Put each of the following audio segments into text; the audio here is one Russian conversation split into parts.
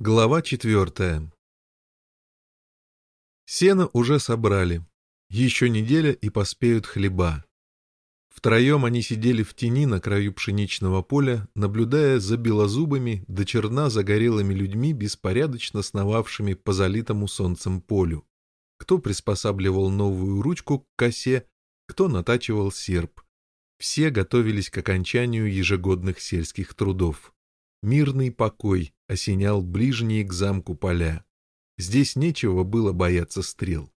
Глава четвертая. Сено уже собрали. Еще неделя и поспеют хлеба. Втроем они сидели в тени на краю пшеничного поля, наблюдая за белозубыми до черна загорелыми людьми, беспорядочно сновавшими по залитому солнцем полю. Кто приспосабливал новую ручку к косе, кто натачивал серп. Все готовились к окончанию ежегодных сельских трудов. Мирный покой — осенял ближние к замку поля. Здесь нечего было бояться стрел.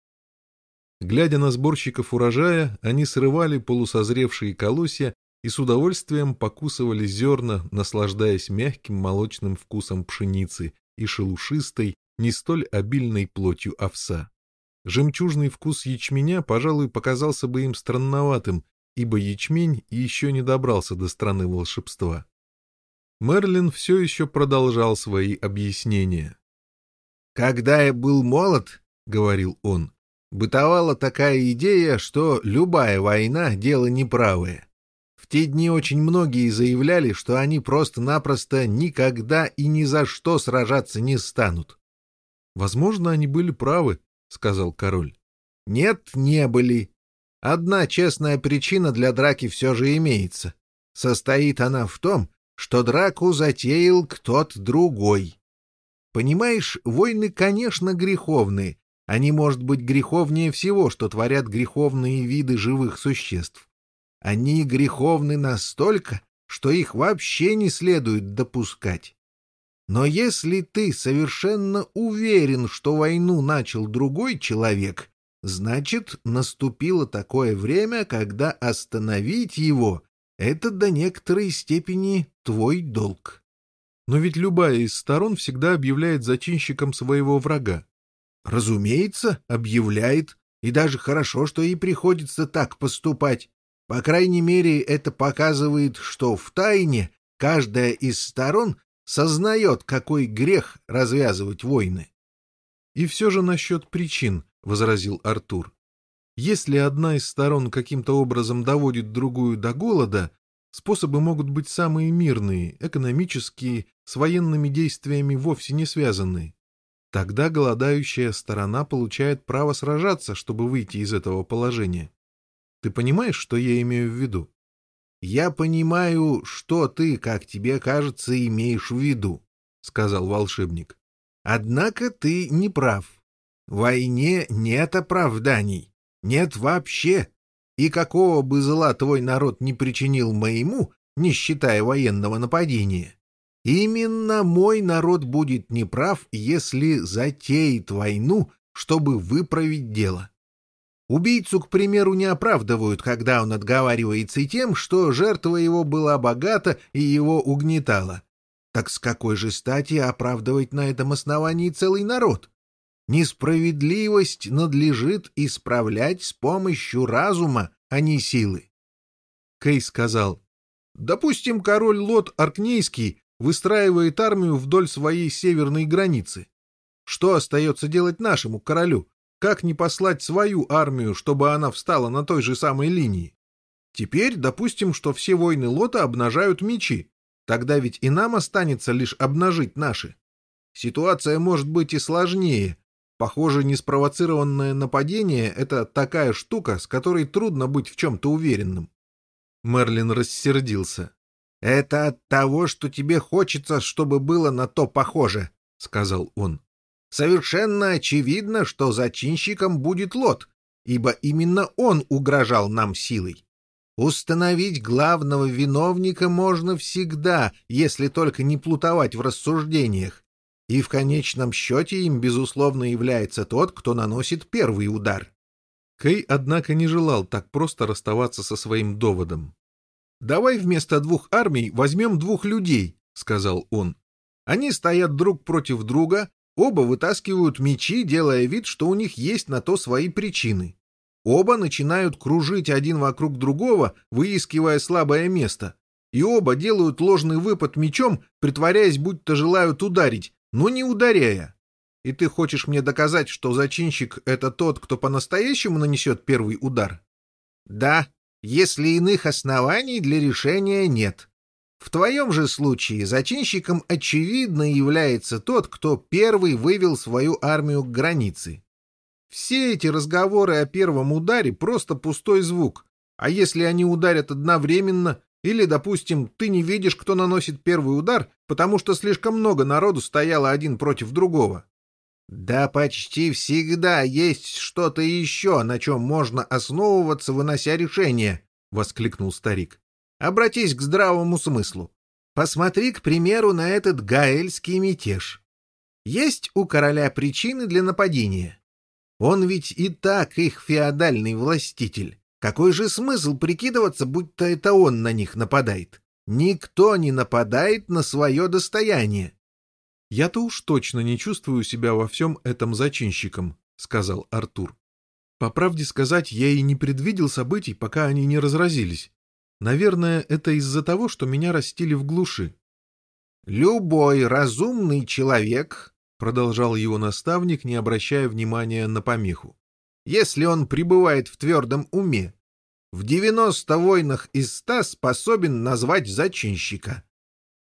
Глядя на сборщиков урожая, они срывали полусозревшие колосья и с удовольствием покусывали зерна, наслаждаясь мягким молочным вкусом пшеницы и шелушистой, не столь обильной плотью овса. Жемчужный вкус ячменя, пожалуй, показался бы им странноватым, ибо ячмень еще не добрался до страны волшебства. Мерлин все еще продолжал свои объяснения. «Когда я был молод, — говорил он, — бытовала такая идея, что любая война — дело неправое. В те дни очень многие заявляли, что они просто-напросто никогда и ни за что сражаться не станут. «Возможно, они были правы», — сказал король. «Нет, не были. Одна честная причина для драки все же имеется. Состоит она в том, что драку затеял кто-то другой. Понимаешь, войны, конечно, греховны. Они, может быть, греховнее всего, что творят греховные виды живых существ. Они греховны настолько, что их вообще не следует допускать. Но если ты совершенно уверен, что войну начал другой человек, значит, наступило такое время, когда остановить его это до некоторой степени твой долг. Но ведь любая из сторон всегда объявляет зачинщиком своего врага. Разумеется, объявляет, и даже хорошо, что ей приходится так поступать. По крайней мере, это показывает, что в тайне каждая из сторон сознает, какой грех развязывать войны. — И все же насчет причин, — возразил Артур. Если одна из сторон каким-то образом доводит другую до голода, способы могут быть самые мирные, экономические, с военными действиями вовсе не связанные. Тогда голодающая сторона получает право сражаться, чтобы выйти из этого положения. Ты понимаешь, что я имею в виду? — Я понимаю, что ты, как тебе кажется, имеешь в виду, — сказал волшебник. — Однако ты не прав. В войне нет оправданий. Нет вообще. И какого бы зла твой народ не причинил моему, не считая военного нападения, именно мой народ будет неправ, если затеет войну, чтобы выправить дело. Убийцу, к примеру, не оправдывают, когда он отговаривается тем, что жертва его была богата и его угнетала. Так с какой же стати оправдывать на этом основании целый народ? Несправедливость надлежит исправлять с помощью разума, а не силы. Кей сказал, «Допустим, король Лот Аркнейский выстраивает армию вдоль своей северной границы. Что остается делать нашему королю? Как не послать свою армию, чтобы она встала на той же самой линии? Теперь допустим, что все войны Лота обнажают мечи. Тогда ведь и нам останется лишь обнажить наши. Ситуация может быть и сложнее, Похоже, неспровоцированное нападение — это такая штука, с которой трудно быть в чем-то уверенным. Мерлин рассердился. «Это от того, что тебе хочется, чтобы было на то похоже», — сказал он. «Совершенно очевидно, что зачинщиком будет Лот, ибо именно он угрожал нам силой. Установить главного виновника можно всегда, если только не плутовать в рассуждениях, и в конечном счете им, безусловно, является тот, кто наносит первый удар. Кей, однако, не желал так просто расставаться со своим доводом. «Давай вместо двух армий возьмем двух людей», — сказал он. «Они стоят друг против друга, оба вытаскивают мечи, делая вид, что у них есть на то свои причины. Оба начинают кружить один вокруг другого, выискивая слабое место. И оба делают ложный выпад мечом, притворяясь, будто желают ударить, но не ударяя. И ты хочешь мне доказать, что зачинщик — это тот, кто по-настоящему нанесет первый удар? Да, если иных оснований для решения нет. В твоем же случае зачинщиком очевидно является тот, кто первый вывел свою армию к границе. Все эти разговоры о первом ударе — просто пустой звук. А Или, допустим, ты не видишь, кто наносит первый удар, потому что слишком много народу стояло один против другого. Да почти всегда есть что-то еще, на чем можно основываться, вынося решение, — воскликнул старик. Обратись к здравому смыслу. Посмотри, к примеру, на этот гаэльский мятеж. Есть у короля причины для нападения. Он ведь и так их феодальный властитель. Какой же смысл прикидываться, будто это он на них нападает? Никто не нападает на свое достояние. — Я-то уж точно не чувствую себя во всем этом зачинщиком, — сказал Артур. По правде сказать, я и не предвидел событий, пока они не разразились. Наверное, это из-за того, что меня растили в глуши. — Любой разумный человек, — продолжал его наставник, не обращая внимания на помеху, если он пребывает в твердом уме, в 90 войнах из 100 способен назвать зачинщика.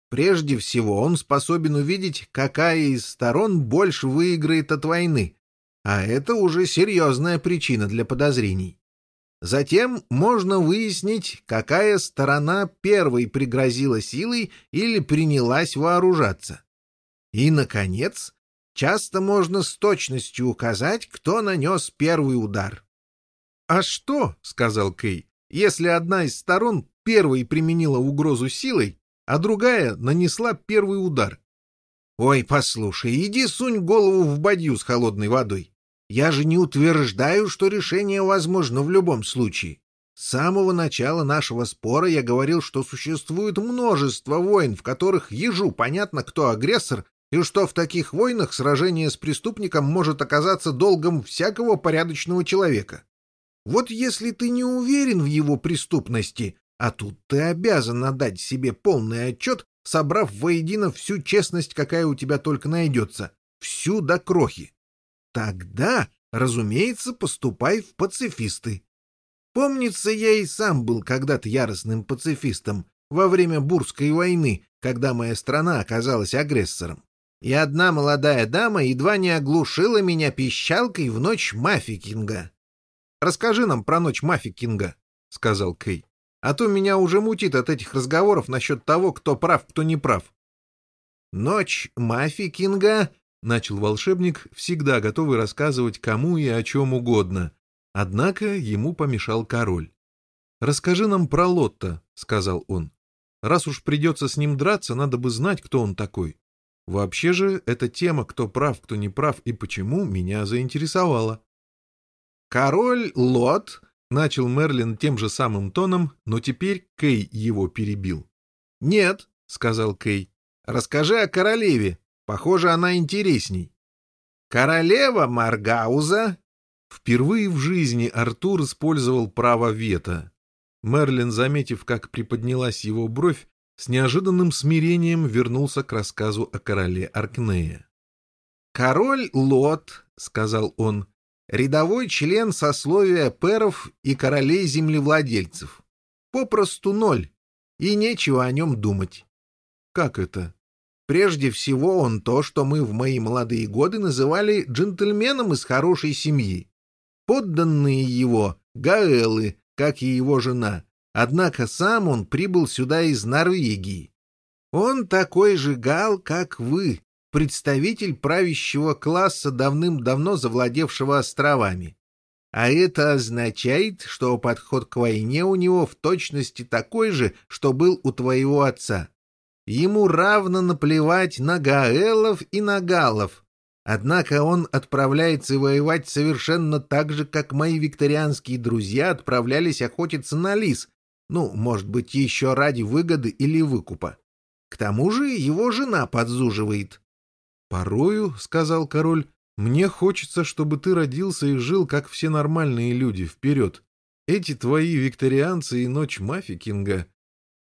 Прежде всего, он способен увидеть, какая из сторон больше выиграет от войны, а это уже серьезная причина для подозрений. Затем можно выяснить, какая сторона первой пригрозила силой или принялась вооружаться. И, наконец, часто можно с точностью указать, кто нанес первый удар. «А что?» — сказал Кей. «Если одна из сторон первой применила угрозу силой, а другая нанесла первый удар?» «Ой, послушай, иди сунь голову в бадью с холодной водой. Я же не утверждаю, что решение возможно в любом случае. С самого начала нашего спора я говорил, что существует множество войн, в которых ежу понятно, кто агрессор, и что в таких войнах сражение с преступником может оказаться долгом всякого порядочного человека. Вот если ты не уверен в его преступности, а тут ты обязан отдать себе полный отчет, собрав воедино всю честность, какая у тебя только найдется, всю до крохи. Тогда, разумеется, поступай в пацифисты. Помнится, я и сам был когда-то яростным пацифистом во время Бурской войны, когда моя страна оказалась агрессором и одна молодая дама едва не оглушила меня пищалкой в ночь Мафи «Расскажи нам про ночь Мафи сказал Кей. «А то меня уже мутит от этих разговоров насчет того, кто прав, кто не прав». «Ночь Мафи начал волшебник, всегда готовый рассказывать кому и о чем угодно. Однако ему помешал король. «Расскажи нам про Лотта», — сказал он. «Раз уж придется с ним драться, надо бы знать, кто он такой». Вообще же, эта тема, кто прав, кто не прав и почему, меня заинтересовала. «Король Лот», — начал Мерлин тем же самым тоном, но теперь Кей его перебил. «Нет», — сказал Кей, — «расскажи о королеве. Похоже, она интересней». «Королева Маргауза?» Впервые в жизни Артур использовал право вето. Мерлин, заметив, как приподнялась его бровь, с неожиданным смирением вернулся к рассказу о короле Аркнея. «Король Лот», — сказал он, — «рядовой член сословия перов и королей-землевладельцев. Попросту ноль, и нечего о нем думать». «Как это?» «Прежде всего он то, что мы в мои молодые годы называли джентльменом из хорошей семьи. Подданные его — гаэлы, как и его жена, Однако сам он прибыл сюда из Норвегии. Он такой же гал, как вы, представитель правящего класса, давным-давно завладевшего островами. А это означает, что подход к войне у него в точности такой же, что был у твоего отца. Ему равно наплевать на гаэлов и на галов. Однако он отправляется воевать совершенно так же, как мои викторианские друзья отправлялись охотиться на лис, ну, может быть, еще ради выгоды или выкупа. К тому же его жена подзуживает. «Порою, — сказал король, — мне хочется, чтобы ты родился и жил, как все нормальные люди, вперед. Эти твои викторианцы и ночь мафикинга...»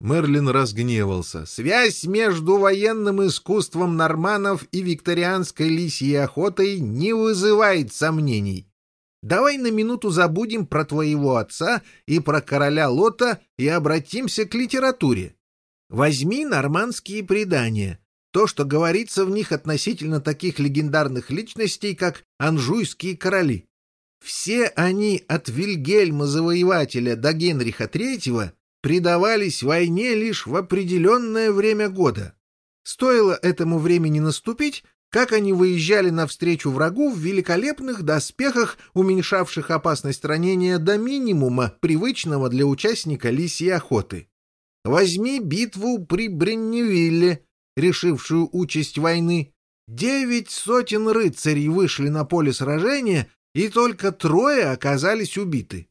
Мерлин разгневался. «Связь между военным искусством норманов и викторианской лисьей охотой не вызывает сомнений. Давай на минуту забудем про твоего отца и про короля Лота и обратимся к литературе. Возьми нормандские предания. То, что говорится в них относительно таких легендарных личностей, как анжуйские короли. Все они от Вильгельма Завоевателя до Генриха III предавались войне лишь в определенное время года. Стоило этому времени наступить, как они выезжали навстречу врагу в великолепных доспехах, уменьшавших опасность ранения до минимума, привычного для участника лисьей охоты. Возьми битву при Бренневилле, решившую участь войны. Девять сотен рыцарей вышли на поле сражения, и только трое оказались убиты.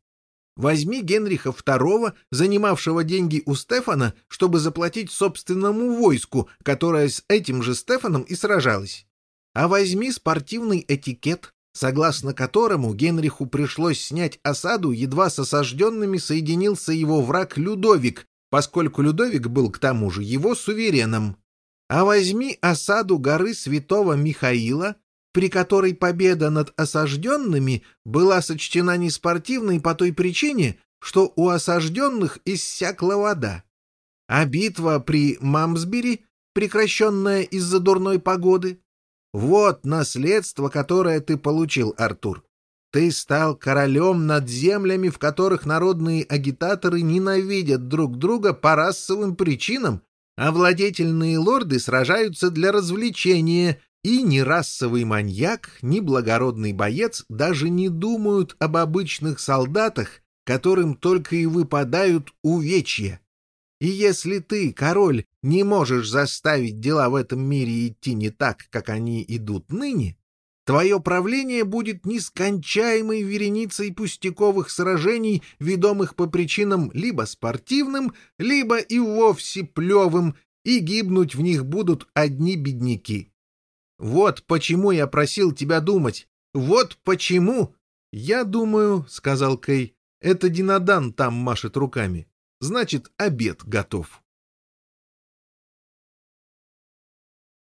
Возьми Генриха II, занимавшего деньги у Стефана, чтобы заплатить собственному войску, которое с этим же Стефаном и сражалось. а возьми спортивный этикет, согласно которому Генриху пришлось снять осаду, едва с осажденными соединился его враг Людовик, поскольку Людовик был к тому же его сувереном. А возьми осаду горы святого Михаила, при которой победа над осажденными была сочтена неспортивной по той причине, что у осажденных иссякла вода. А битва при Мамсбери, прекращенная из-за дурной погоды, вот наследство, которое ты получил, Артур. Ты стал королем над землями, в которых народные агитаторы ненавидят друг друга по расовым причинам, а владетельные лорды сражаются для развлечения, и ни расовый маньяк, ни благородный боец даже не думают об обычных солдатах, которым только и выпадают увечья. И если ты, король, не можешь заставить дела в этом мире идти не так, как они идут ныне, твое правление будет нескончаемой вереницей пустяковых сражений, ведомых по причинам либо спортивным, либо и вовсе плевым, и гибнуть в них будут одни бедняки. Вот почему я просил тебя думать. Вот почему. Я думаю, — сказал Кей, — это Динадан там машет руками значит, обед готов.